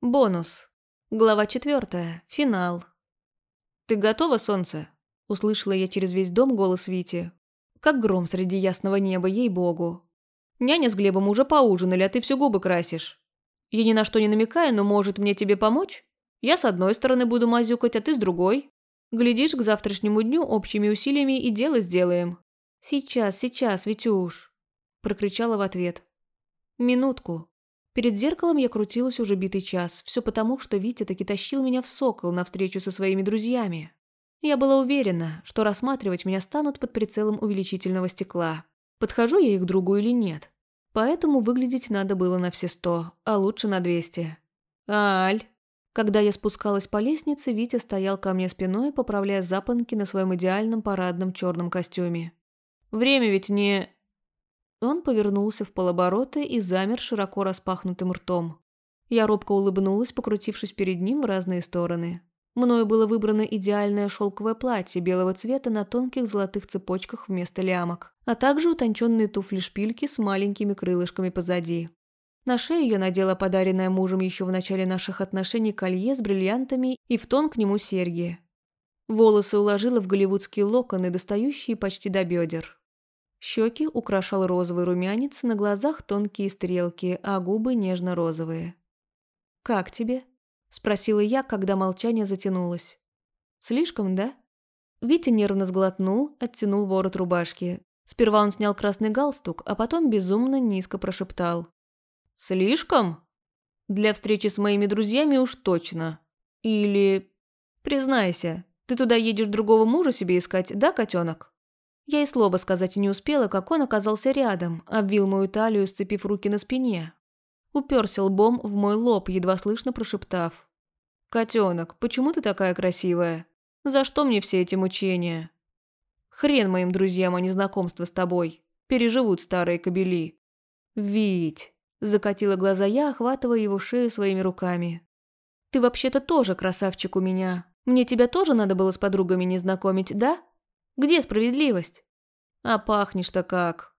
Бонус. Глава четвертая. Финал. «Ты готова, солнце?» – услышала я через весь дом голос Вити. Как гром среди ясного неба, ей-богу. «Няня с Глебом уже поужинали, а ты все губы красишь. Я ни на что не намекаю, но может мне тебе помочь? Я с одной стороны буду мазюкать, а ты с другой. Глядишь, к завтрашнему дню общими усилиями и дело сделаем». «Сейчас, сейчас, Витюш!» – прокричала в ответ. «Минутку». Перед зеркалом я крутилась уже битый час, все потому, что Витя таки тащил меня в сокол на встречу со своими друзьями. Я была уверена, что рассматривать меня станут под прицелом увеличительного стекла. Подхожу я их другу или нет. Поэтому выглядеть надо было на все сто, а лучше на двести. «Аль!» Когда я спускалась по лестнице, Витя стоял ко мне спиной, поправляя запонки на своем идеальном парадном черном костюме. «Время ведь не...» Он повернулся в полоборота и замер широко распахнутым ртом. Я робко улыбнулась, покрутившись перед ним в разные стороны. Мною было выбрано идеальное шелковое платье белого цвета на тонких золотых цепочках вместо лямок, а также утонченные туфли-шпильки с маленькими крылышками позади. На шею я надела подаренное мужем еще в начале наших отношений колье с бриллиантами и в тон к нему серьги. Волосы уложила в голливудские локоны, достающие почти до бедер. Щеки украшал розовый румянец, на глазах тонкие стрелки, а губы нежно-розовые. «Как тебе?» – спросила я, когда молчание затянулось. «Слишком, да?» Витя нервно сглотнул, оттянул ворот рубашки. Сперва он снял красный галстук, а потом безумно низко прошептал. «Слишком? Для встречи с моими друзьями уж точно. Или... Признайся, ты туда едешь другого мужа себе искать, да, котенок?» Я и слова сказать не успела, как он оказался рядом, обвил мою талию, сцепив руки на спине, Уперся лбом в мой лоб, едва слышно прошептав. «Котенок, почему ты такая красивая? За что мне все эти мучения?» «Хрен моим друзьям, а не знакомство с тобой. Переживут старые кобели». «Вить!» – закатила глаза я, охватывая его шею своими руками. «Ты вообще-то тоже красавчик у меня. Мне тебя тоже надо было с подругами не знакомить, да? Где справедливость?» «А пахнешь-то как!»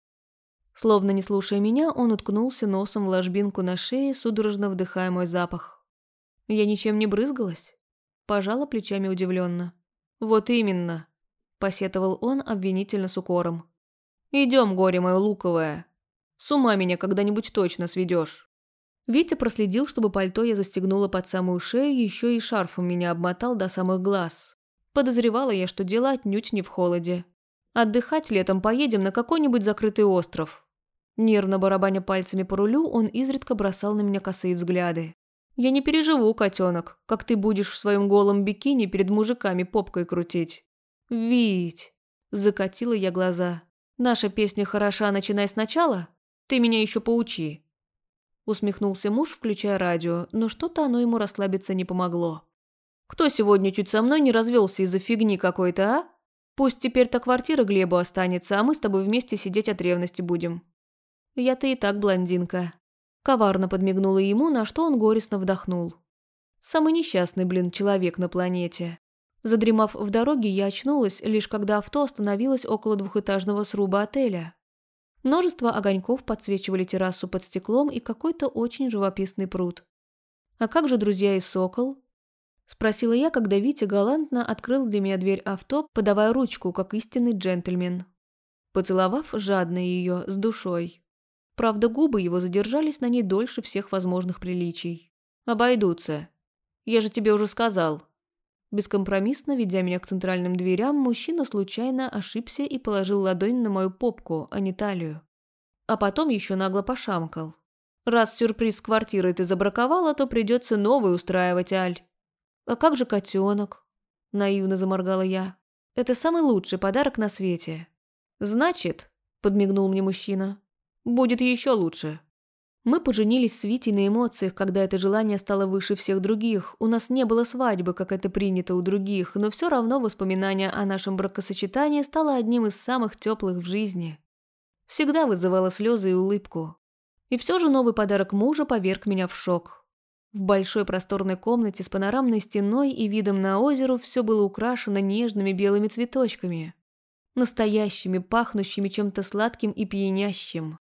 Словно не слушая меня, он уткнулся носом в ложбинку на шее, судорожно вдыхая мой запах. Я ничем не брызгалась? Пожала плечами удивленно. «Вот именно», – посетовал он обвинительно с укором. «Идем, горе мое луковое. С ума меня когда-нибудь точно сведешь». Витя проследил, чтобы пальто я застегнула под самую шею, еще и шарфом меня обмотал до самых глаз. Подозревала я, что дело отнюдь не в холоде. Отдыхать летом поедем на какой-нибудь закрытый остров. Нервно барабаня пальцами по рулю, он изредка бросал на меня косые взгляды. «Я не переживу, котенок, как ты будешь в своем голом бикини перед мужиками попкой крутить». «Вить!» – закатила я глаза. «Наша песня хороша, начинай сначала? Ты меня еще поучи». Усмехнулся муж, включая радио, но что-то оно ему расслабиться не помогло. «Кто сегодня чуть со мной не развелся из-за фигни какой-то, а? Пусть теперь-то квартира Глебу останется, а мы с тобой вместе сидеть от ревности будем. Я-то и так блондинка». Коварно подмигнула ему, на что он горестно вдохнул. Самый несчастный, блин, человек на планете. Задремав в дороге, я очнулась, лишь когда авто остановилось около двухэтажного сруба отеля. Множество огоньков подсвечивали террасу под стеклом и какой-то очень живописный пруд. «А как же друзья и сокол?» Спросила я, когда Витя галантно открыл для меня дверь авто, подавая ручку, как истинный джентльмен. Поцеловав жадно ее, с душой. Правда, губы его задержались на ней дольше всех возможных приличий. «Обойдутся. Я же тебе уже сказал». Бескомпромиссно, ведя меня к центральным дверям, мужчина случайно ошибся и положил ладонь на мою попку, а не талию. А потом еще нагло пошамкал. «Раз сюрприз с квартирой ты забраковала, то придется новый устраивать, Аль». «А как же котенок?» – наивно заморгала я. «Это самый лучший подарок на свете». «Значит», – подмигнул мне мужчина, Будет еще лучше. Мы поженились с Витей на эмоциях, когда это желание стало выше всех других. У нас не было свадьбы, как это принято у других, но все равно воспоминание о нашем бракосочетании стало одним из самых теплых в жизни. Всегда вызывало слезы и улыбку. И все же новый подарок мужа поверг меня в шок. В большой просторной комнате с панорамной стеной и видом на озеро все было украшено нежными белыми цветочками. Настоящими, пахнущими чем-то сладким и пьянящим.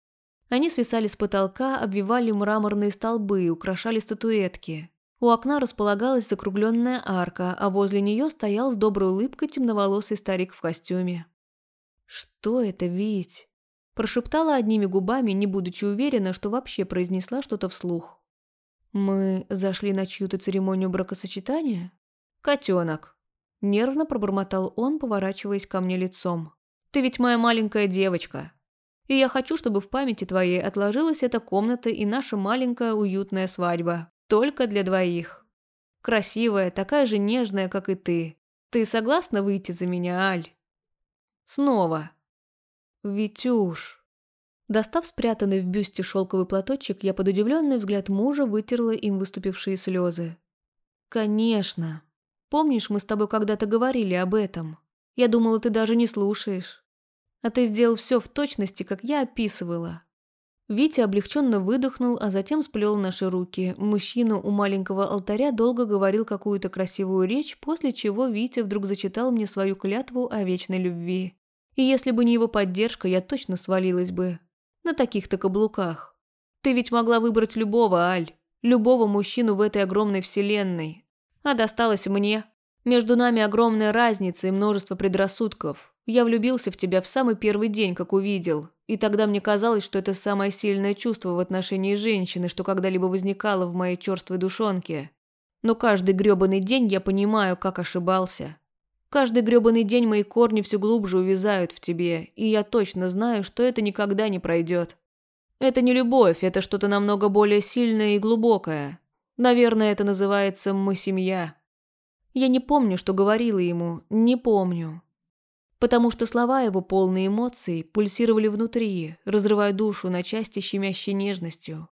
Они свисали с потолка, обвивали мраморные столбы, украшали статуэтки. У окна располагалась закругленная арка, а возле нее стоял с доброй улыбкой темноволосый старик в костюме. «Что это, Вить?» Прошептала одними губами, не будучи уверена, что вообще произнесла что-то вслух. «Мы зашли на чью-то церемонию бракосочетания?» «Котенок!» Нервно пробормотал он, поворачиваясь ко мне лицом. «Ты ведь моя маленькая девочка. И я хочу, чтобы в памяти твоей отложилась эта комната и наша маленькая уютная свадьба. Только для двоих. Красивая, такая же нежная, как и ты. Ты согласна выйти за меня, Аль?» «Снова!» «Витюш!» Достав спрятанный в бюсте шелковый платочек, я под удивленный взгляд мужа вытерла им выступившие слезы. «Конечно. Помнишь, мы с тобой когда-то говорили об этом? Я думала, ты даже не слушаешь. А ты сделал все в точности, как я описывала». Витя облегченно выдохнул, а затем сплел наши руки. Мужчина у маленького алтаря долго говорил какую-то красивую речь, после чего Витя вдруг зачитал мне свою клятву о вечной любви. И если бы не его поддержка, я точно свалилась бы. На таких-то каблуках. Ты ведь могла выбрать любого, Аль. Любого мужчину в этой огромной вселенной. А досталось мне. Между нами огромная разница и множество предрассудков. Я влюбился в тебя в самый первый день, как увидел. И тогда мне казалось, что это самое сильное чувство в отношении женщины, что когда-либо возникало в моей черствой душонке. Но каждый грёбаный день я понимаю, как ошибался. Каждый грёбаный день мои корни все глубже увязают в тебе, и я точно знаю, что это никогда не пройдет. Это не любовь, это что-то намного более сильное и глубокое. Наверное, это называется «мы семья». Я не помню, что говорила ему, не помню. Потому что слова его, полные эмоций, пульсировали внутри, разрывая душу на части щемящей нежностью.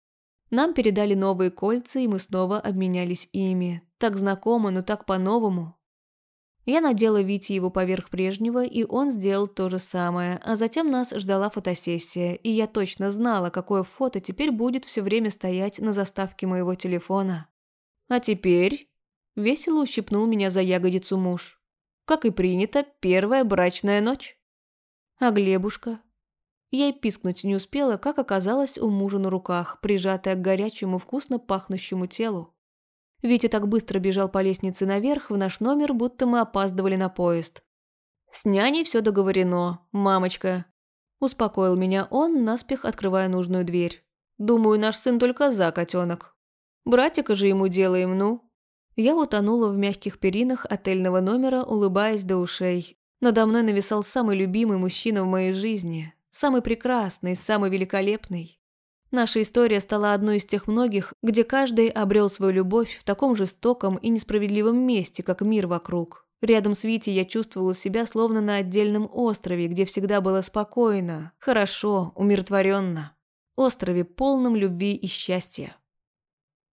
Нам передали новые кольца, и мы снова обменялись ими. Так знакомо, но так по-новому. Я надела Вите его поверх прежнего, и он сделал то же самое, а затем нас ждала фотосессия, и я точно знала, какое фото теперь будет все время стоять на заставке моего телефона. А теперь... Весело ущипнул меня за ягодицу муж. Как и принято, первая брачная ночь. А Глебушка? Я и пискнуть не успела, как оказалось у мужа на руках, прижатая к горячему вкусно пахнущему телу. Витя так быстро бежал по лестнице наверх в наш номер, будто мы опаздывали на поезд. «С няней все договорено, мамочка», – успокоил меня он, наспех открывая нужную дверь. «Думаю, наш сын только за, котенок. Братика же ему делаем, ну». Я утонула в мягких перинах отельного номера, улыбаясь до ушей. Надо мной нависал самый любимый мужчина в моей жизни. Самый прекрасный, самый великолепный. Наша история стала одной из тех многих, где каждый обрел свою любовь в таком жестоком и несправедливом месте, как мир вокруг. Рядом с Витей я чувствовала себя словно на отдельном острове, где всегда было спокойно, хорошо, умиротворенно. Острове, полном любви и счастья.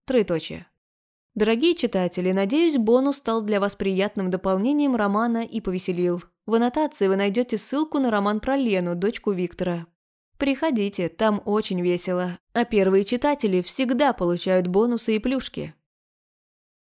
Троеточие. Дорогие читатели, надеюсь, бонус стал для вас приятным дополнением романа и повеселил. В аннотации вы найдете ссылку на роман про Лену, дочку Виктора. Приходите, там очень весело. А первые читатели всегда получают бонусы и плюшки.